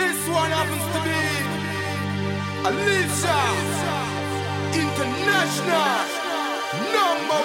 This one happens to be Alicia International number